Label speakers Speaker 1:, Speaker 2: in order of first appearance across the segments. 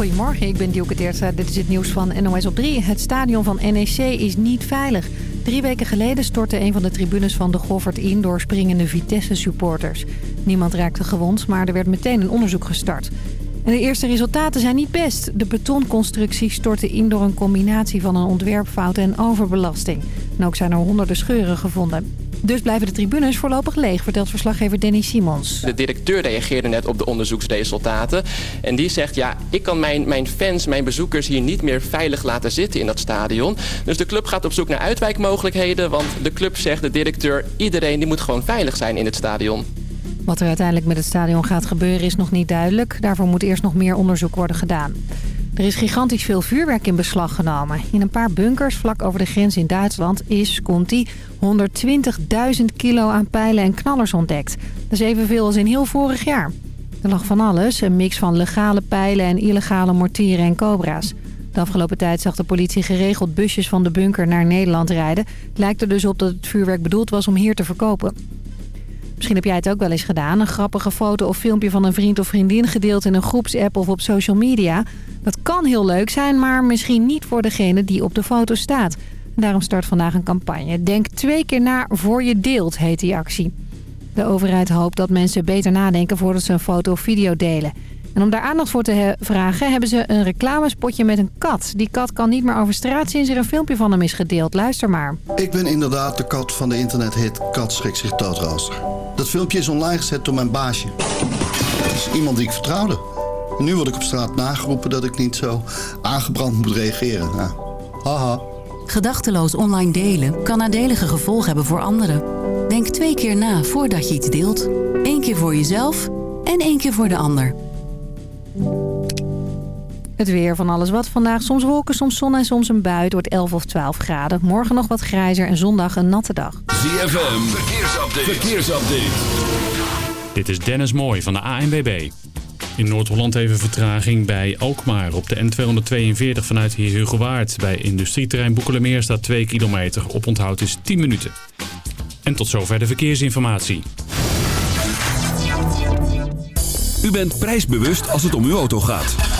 Speaker 1: Goedemorgen, ik ben Dielke Teertstra. Dit is het nieuws van NOS op 3. Het stadion van NEC is niet veilig. Drie weken geleden stortte een van de tribunes van de Goffert in... door springende Vitesse-supporters. Niemand raakte gewond, maar er werd meteen een onderzoek gestart. En de eerste resultaten zijn niet best. De betonconstructie stortte in door een combinatie van een ontwerpfout en overbelasting. En ook zijn er honderden scheuren gevonden. Dus blijven de tribunes voorlopig leeg, vertelt verslaggever Danny Simons.
Speaker 2: De directeur reageerde net op de onderzoeksresultaten. En die zegt, ja, ik kan mijn, mijn fans, mijn bezoekers hier niet meer veilig laten zitten in dat stadion. Dus de club gaat op zoek naar uitwijkmogelijkheden. Want de club zegt, de directeur, iedereen die moet gewoon veilig zijn in het stadion.
Speaker 1: Wat er uiteindelijk met het stadion gaat gebeuren is nog niet duidelijk. Daarvoor moet eerst nog meer onderzoek worden gedaan. Er is gigantisch veel vuurwerk in beslag genomen. In een paar bunkers vlak over de grens in Duitsland is, komt 120.000 kilo aan pijlen en knallers ontdekt. Dat is evenveel als in heel vorig jaar. Er lag van alles, een mix van legale pijlen en illegale mortieren en cobra's. De afgelopen tijd zag de politie geregeld busjes van de bunker naar Nederland rijden. Het lijkt er dus op dat het vuurwerk bedoeld was om hier te verkopen. Misschien heb jij het ook wel eens gedaan. Een grappige foto of filmpje van een vriend of vriendin gedeeld in een groepsapp of op social media. Dat kan heel leuk zijn, maar misschien niet voor degene die op de foto staat. Daarom start vandaag een campagne. Denk twee keer na voor je deelt, heet die actie. De overheid hoopt dat mensen beter nadenken voordat ze een foto of video delen. En om daar aandacht voor te vragen hebben ze een reclamespotje met een kat. Die kat kan niet meer over straat sinds er een filmpje van hem is gedeeld. Luister maar.
Speaker 3: Ik ben inderdaad de kat van de internethit Kat schrikt zich doodrooster. Dat filmpje is online gezet door mijn baasje. Dat is iemand die ik vertrouwde. nu word ik op straat nageroepen dat ik niet zo aangebrand moet reageren. Ja. Haha.
Speaker 4: Gedachteloos online delen kan nadelige gevolgen hebben voor anderen. Denk twee keer na voordat je iets deelt. Eén keer voor jezelf en één keer voor de ander.
Speaker 1: Het weer van alles wat vandaag. Soms wolken, soms zon en soms een bui. Het wordt 11 of 12 graden. Morgen nog wat grijzer en zondag een natte dag.
Speaker 5: ZFM, verkeersupdate. verkeersupdate.
Speaker 6: Dit is Dennis Mooij van de ANWB. In Noord-Holland even vertraging bij Alkmaar. Op de N242 vanuit Heerhugowaard. Bij industrieterrein Boekelemeer staat 2 kilometer. Op onthoud is 10 minuten. En tot zover de verkeersinformatie.
Speaker 5: U bent prijsbewust als het om uw auto gaat.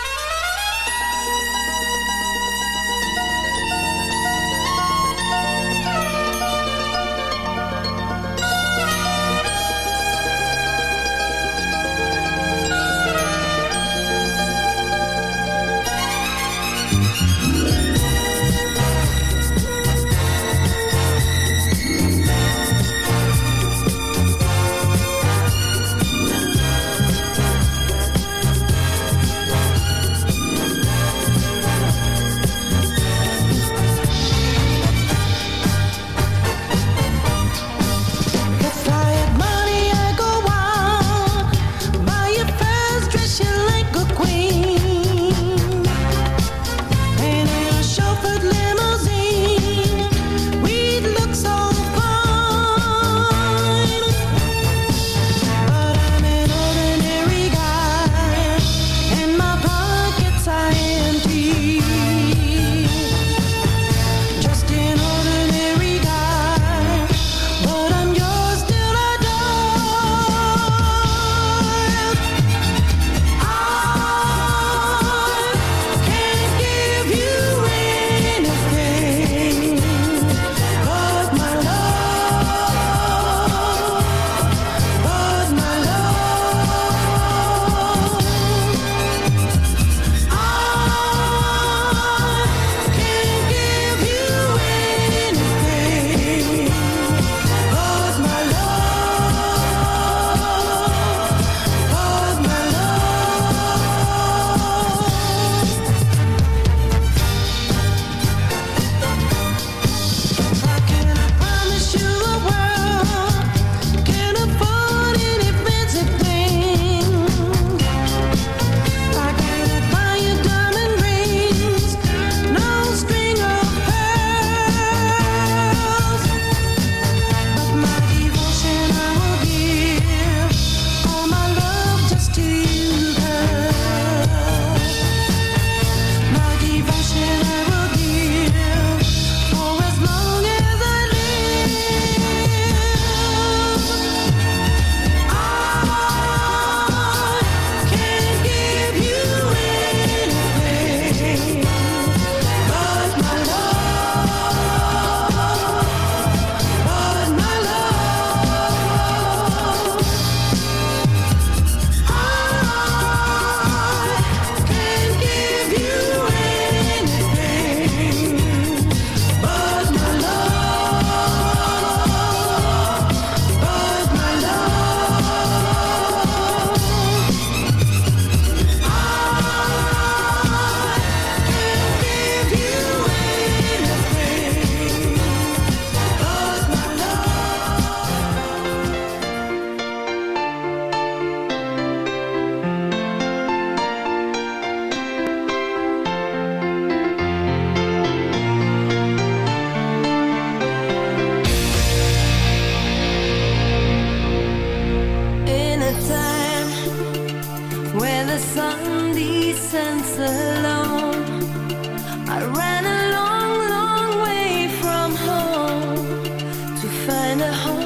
Speaker 7: the home.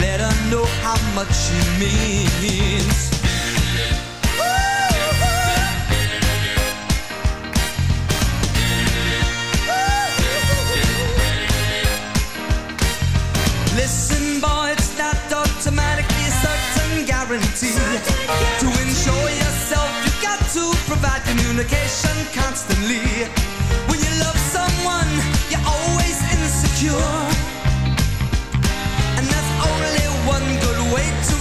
Speaker 7: Let
Speaker 8: her know how much she means. Listen, boy, it's not automatically a certain guarantee. To enjoy yourself, you got to provide communication constantly. When you love someone, you're always insecure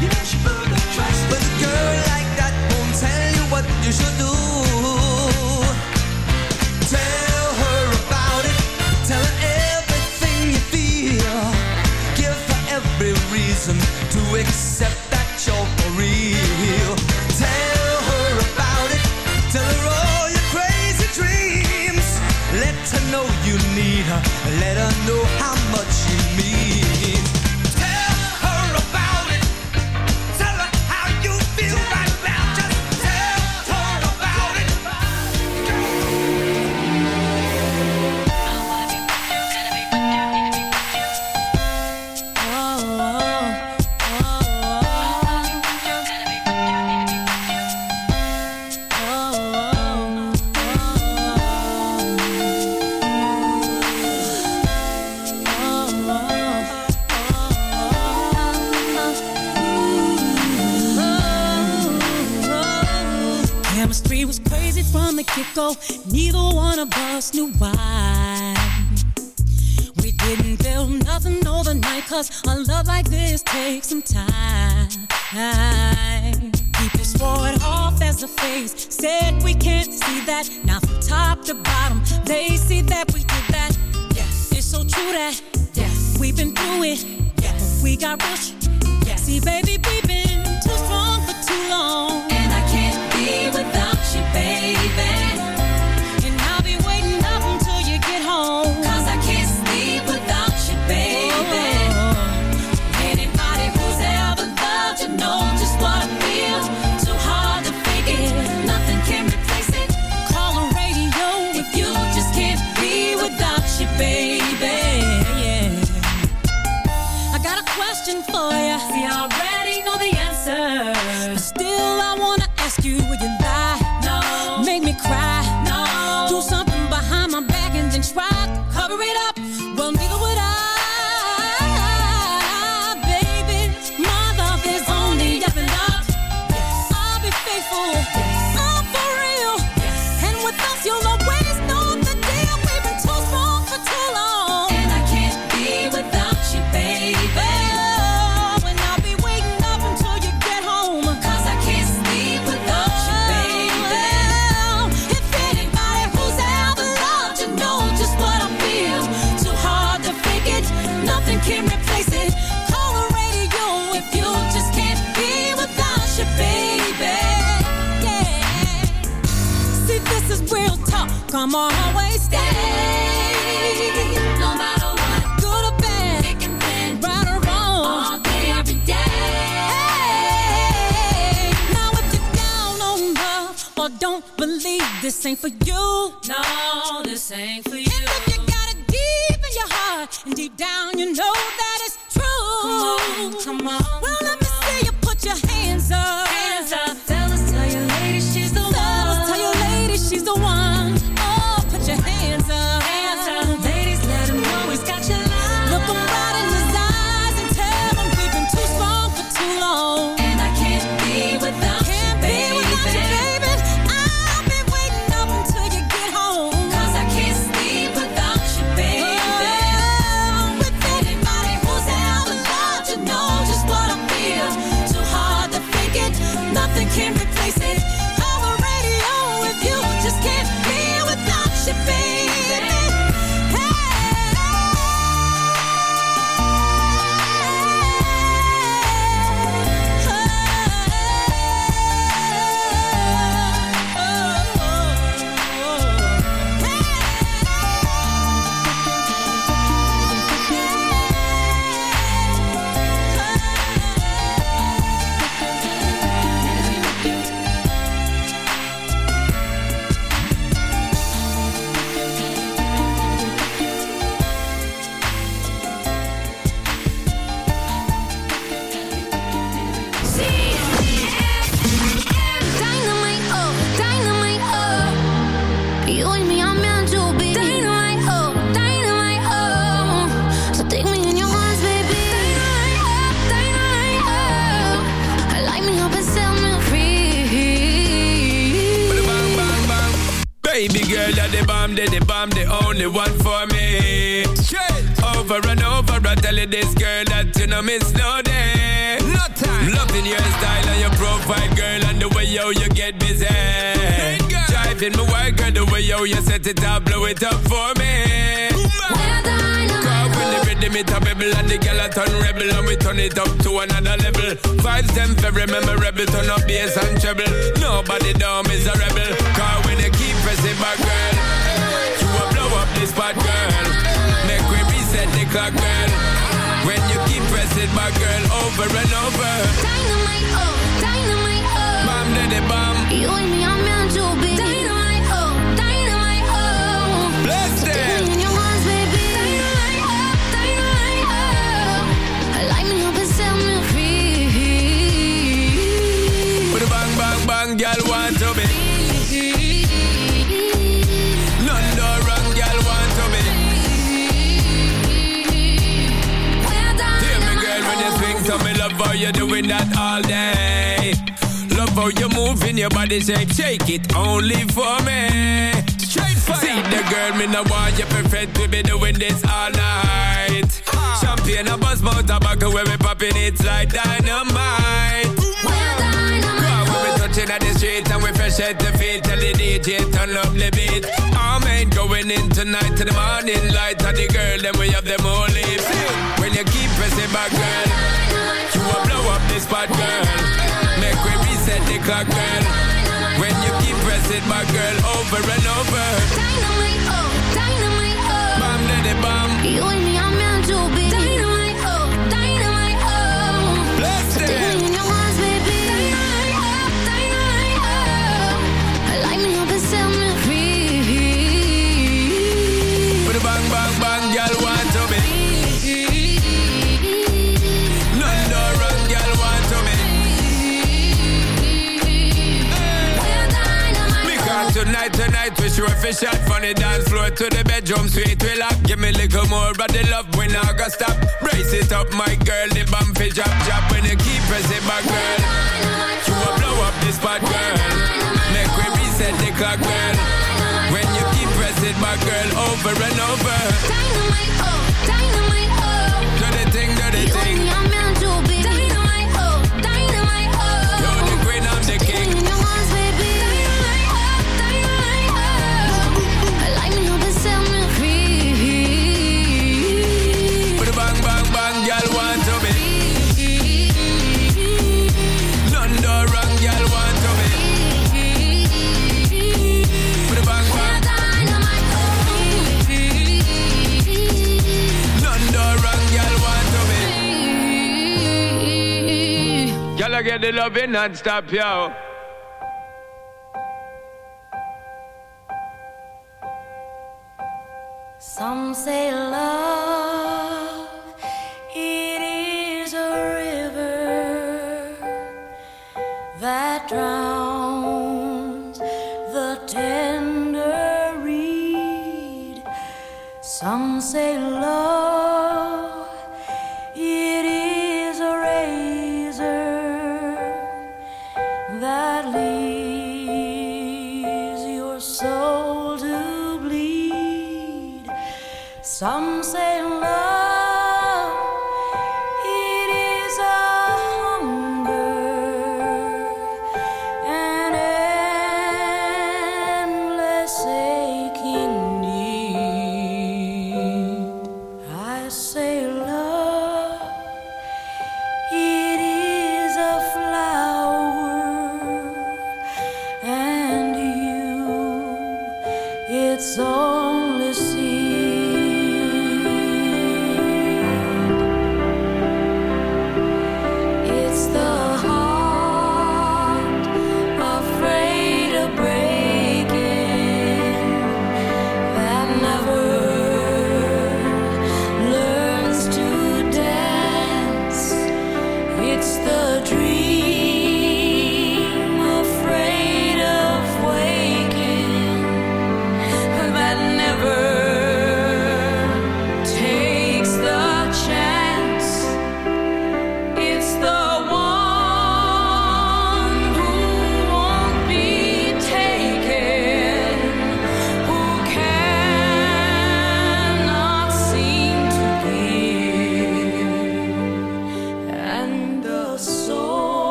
Speaker 8: you know she put a trust, but a girl like that won't tell you what you should do.
Speaker 9: take some time. Conmigo ain't for you. No, this ain't for you.
Speaker 10: you're doing that all day. Love how you're moving your body shape, shake it only for me. Straight fire. See the girl, me no want you perfect, we be doing this all night. Ah. Champagne, a buzz, more tobacco, where we popping it like dynamite. Well, dynamite. Girl, we be touching at the street and we fresh at the feet. Tell the DJ turn up the beat. All men going in tonight to the morning light. And the girl, then we have them all lips. When you keep pressing back, girl this bad girl. Make we reset the clock, girl. When you keep pressing my girl over and over.
Speaker 11: Dynamite, oh, dynamite, oh.
Speaker 10: Bam, bam.
Speaker 11: You and me are meant to be. Dynamite, oh, dynamite, oh. In your arms, baby. Dynamite, oh, dynamite, oh. Light me up and set me
Speaker 10: tonight, wish you official. From the dance floor to the bedroom, sweet relax. Give me a little more of the love when I got stop. Raise it up, my girl, the bump is drop, drop. When you keep pressing my girl, you will blow up this spot, girl. Make we reset the clock, girl. When you keep pressing my girl over and over.
Speaker 11: Dynamite, oh.
Speaker 10: the loving non-stop, yo.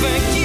Speaker 12: perfect.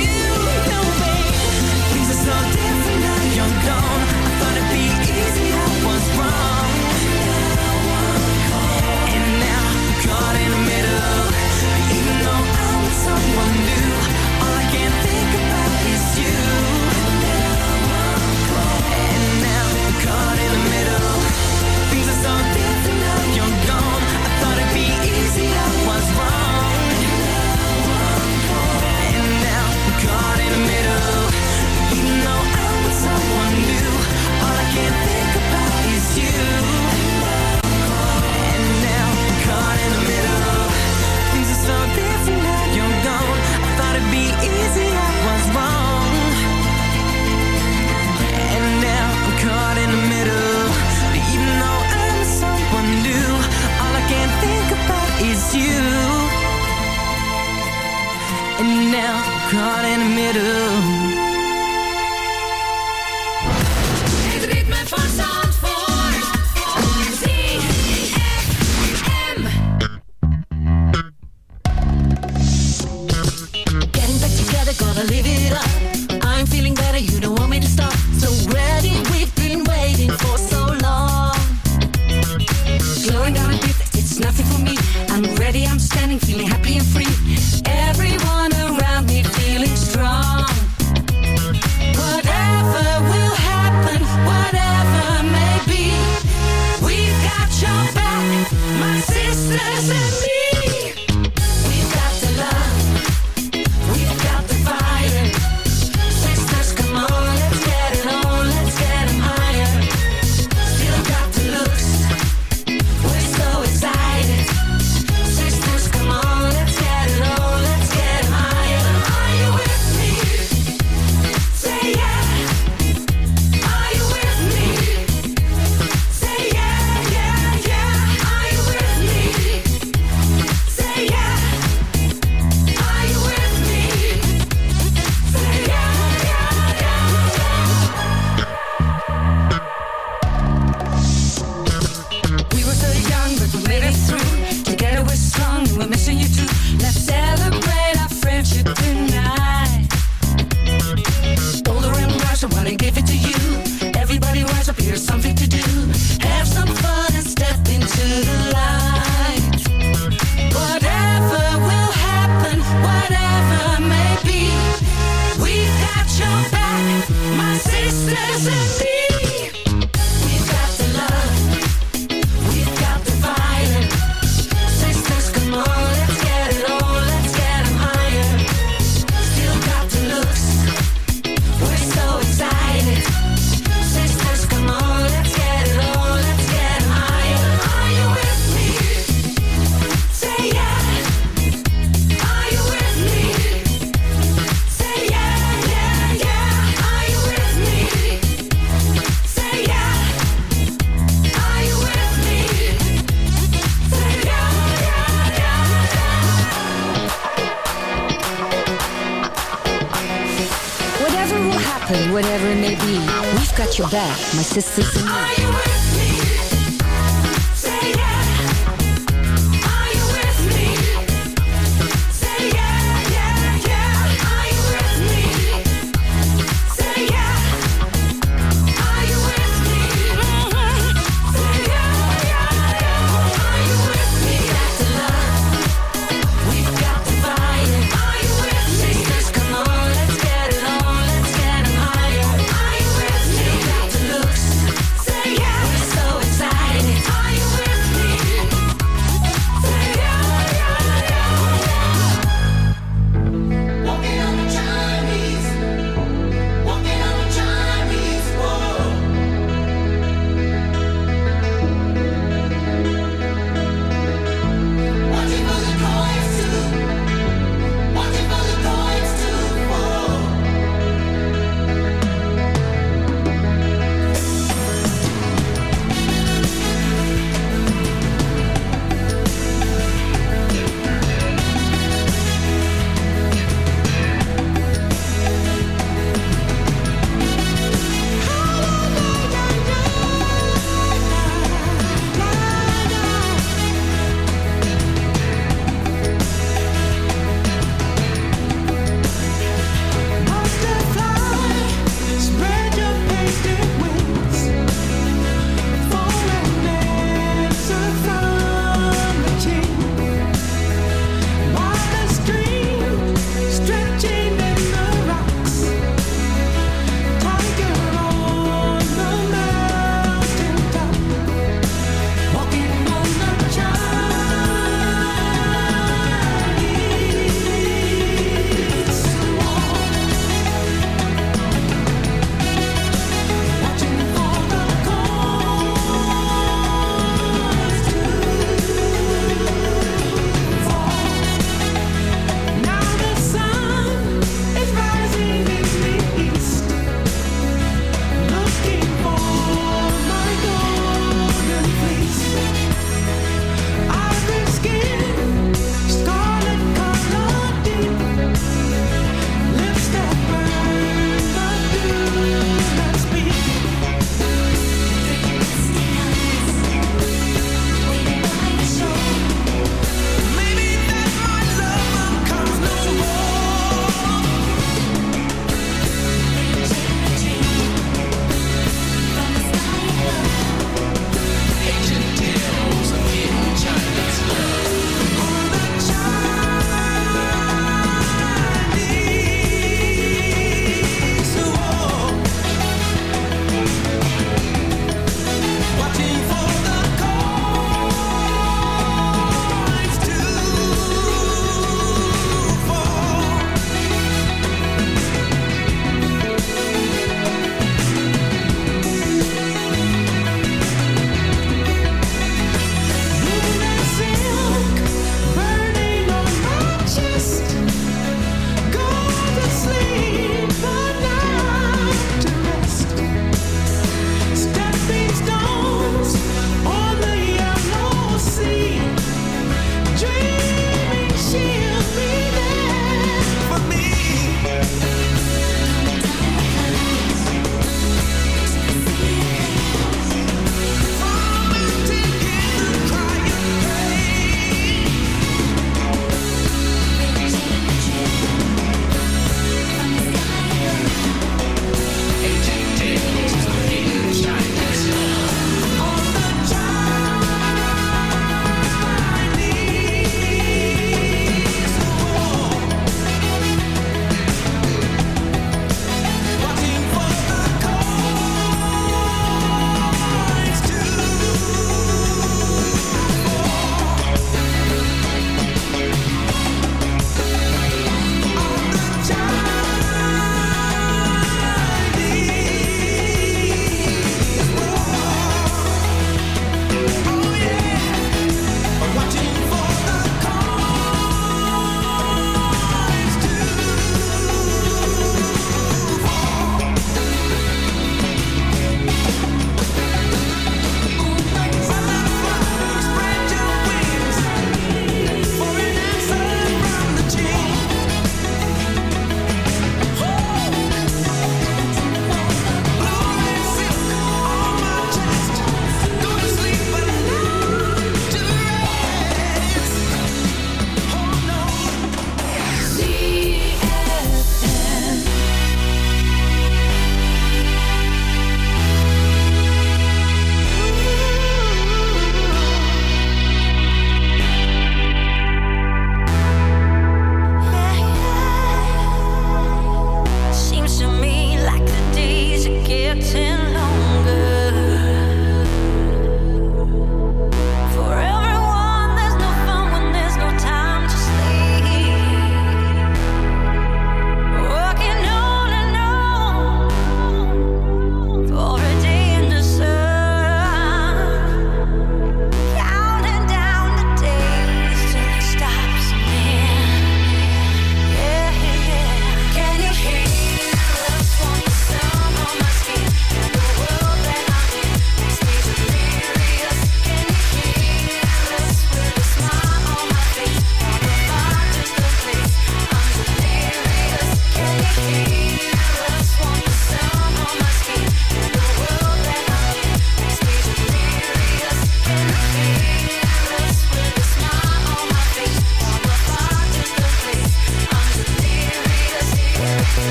Speaker 12: My
Speaker 13: sisters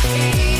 Speaker 5: Hey.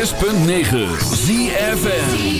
Speaker 5: 106.9 ZFN